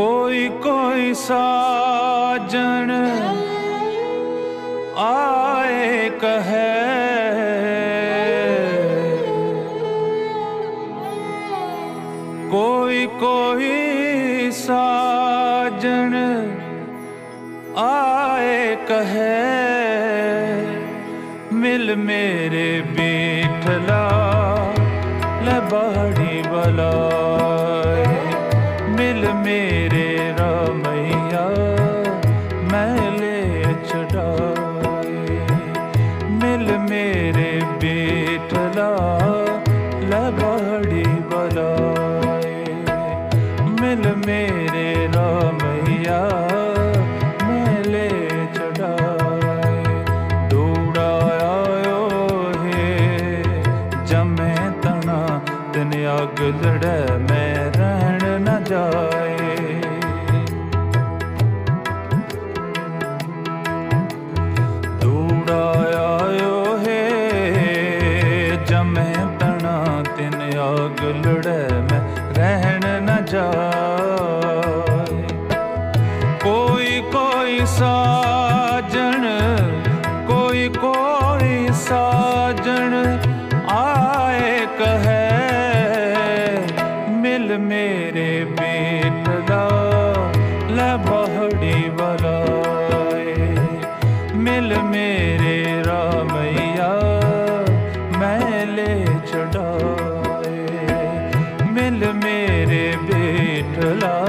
ਕੋਈ ਕੋਈ ਸਾਜਣ ਆਏ ਕਹੇ। ਕੋਈ ਕੋਈ ਸਾਜਣ ਆਏ ਕਹੇ। ਮਿਲ ਮੇਰੇ ਬੇਠਲਾ, ਲੈ ਵਾਲਾ मेरे रमैया मैं Love.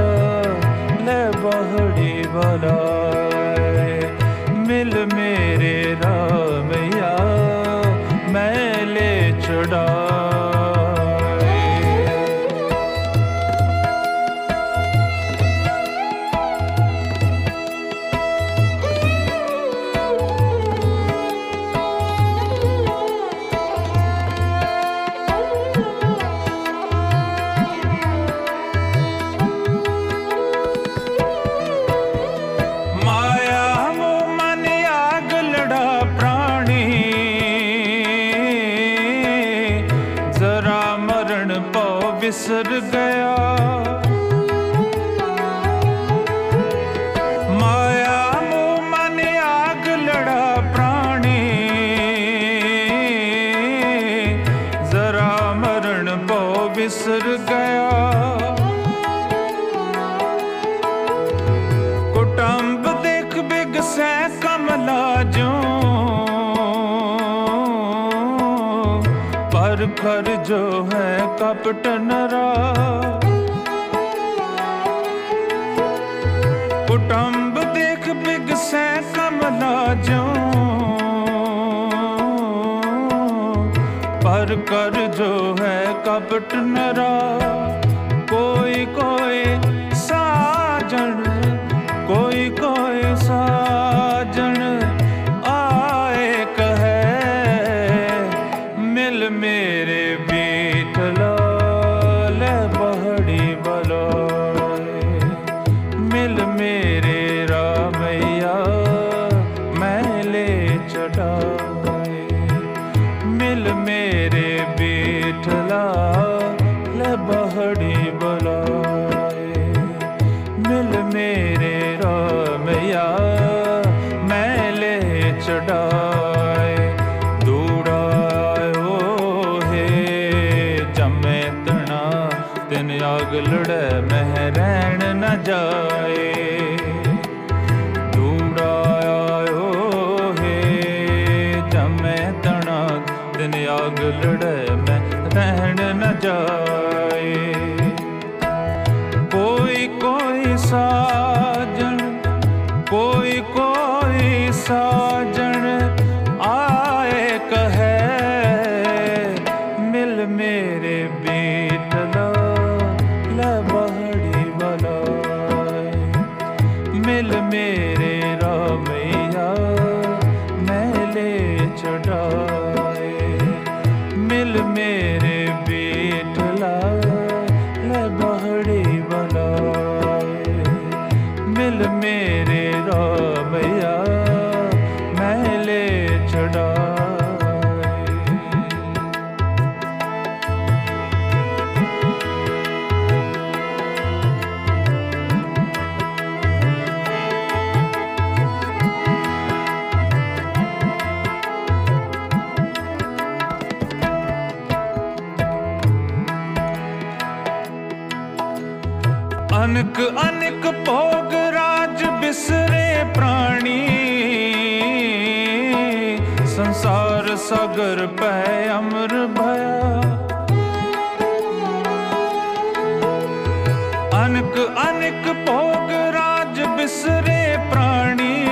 सर गया घर घर जो है कपट नरा कुटुंब देख बिग सै कमला जो पर कर जो है कपट नरा कोई कोई साजन ਮਿਲ ਮੇਰੇ ਰਾਮਿਆ ਮੈਂ ਲੈ ਚੜਾਏ ਦੂੜਾਇਓ ਹੈ, ਜਮੇ ਤਣਾ, ਤਿਨ ਆਗ ਲੜੈ, ਮਹਿ ਰਹਿਣ ਨ ਜਾਏ। ਦੂੜਾਇਓ ਹੈ, ਜਮੇ ਤਣਾ, ਤਿਨ ਆਗ ਅਨਕ ਅਨਕ ਭੋਗ ਰਾਜ ਬਿਸਰੇ ਪ੍ਰਾਣੀ। ਸੰਸਾਰ ਸਾਗਰ ਪੈ ਅਮਰ ਭਇਆ। ਅਨਕ ਅਨਕ ਭੋਗ ਰਾਜ ਬਿਸਰੇ ਪ੍ਰਾਣੀ।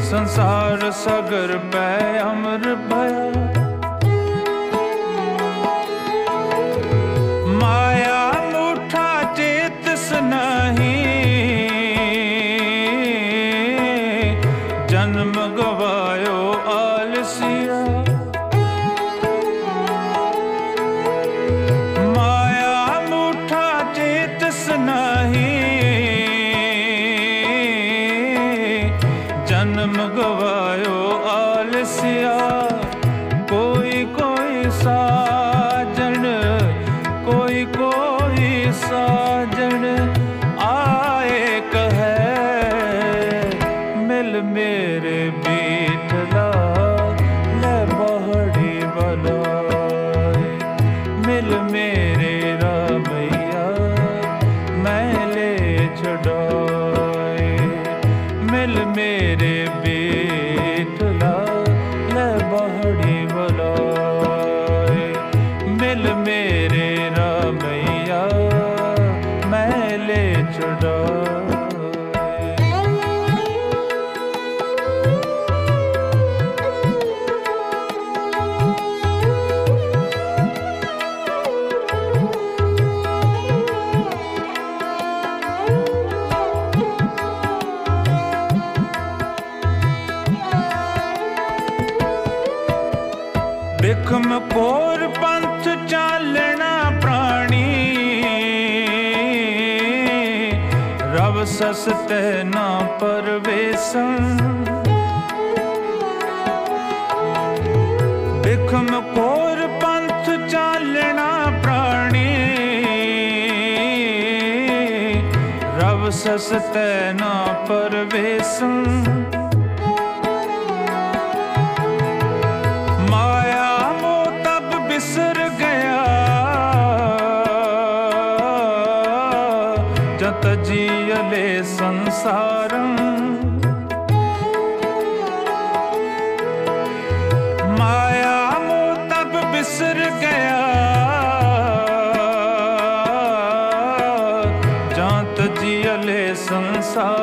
ਸੰਸਾਰ ਸਾਗਰ ਪੈ ਅਮਰ ਭਇਆ। ਜਨਮ ਗਵਾਇਓ ਆਲਸੀਆ। ਮਾਇਆ ਮੁਠਾ ਚੇਤਸ ਨਹੀਂ ਜਨਮ ਗਵਾਇਓ ਆਲਸਿਆ। ਸਸਤੇ ਨਾ ਪਰਵੇਸਣ। ਬਿਖਮ ਕੋਰ ਪੰਥ ਚਾਲਣਾ ਪ੍ਰਾਣੀ। ਰਵ ਸਸਤੇ ਨਾ ਪਰਵੇਸਣ। संसार